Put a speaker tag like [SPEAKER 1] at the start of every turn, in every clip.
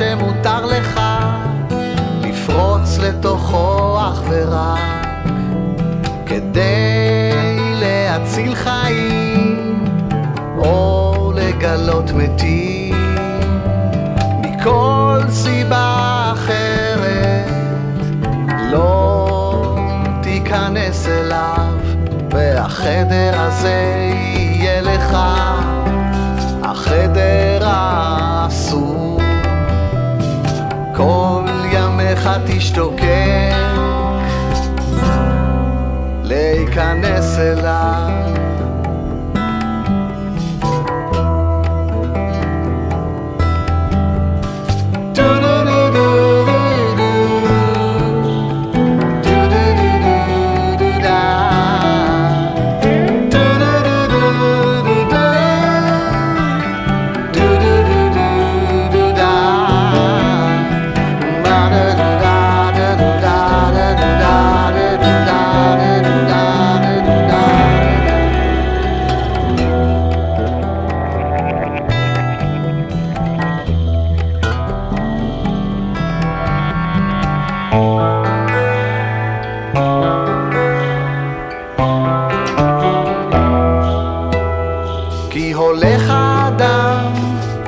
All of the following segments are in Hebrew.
[SPEAKER 1] שמותר לך לפרוץ לתוכו אך ורק כדי להציל חיים או לגלות מתים. מכל סיבה אחרת לא תיכנס אליו והחדר הזה ימיך תשתוקק להיכנס אליו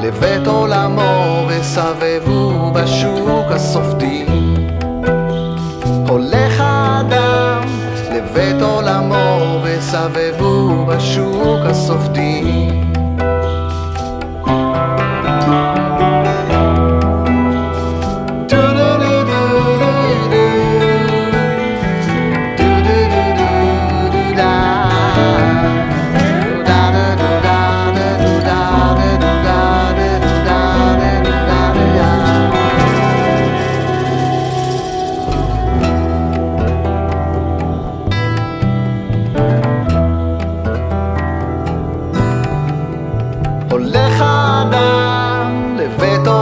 [SPEAKER 1] לבית עולמו וסבבו בשוק הסופטים. הולך האדם לבית עולמו וסבבו בשוק הסופטים.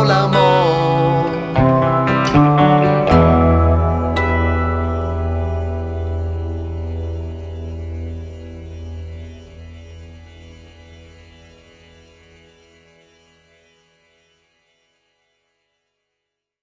[SPEAKER 1] la mano.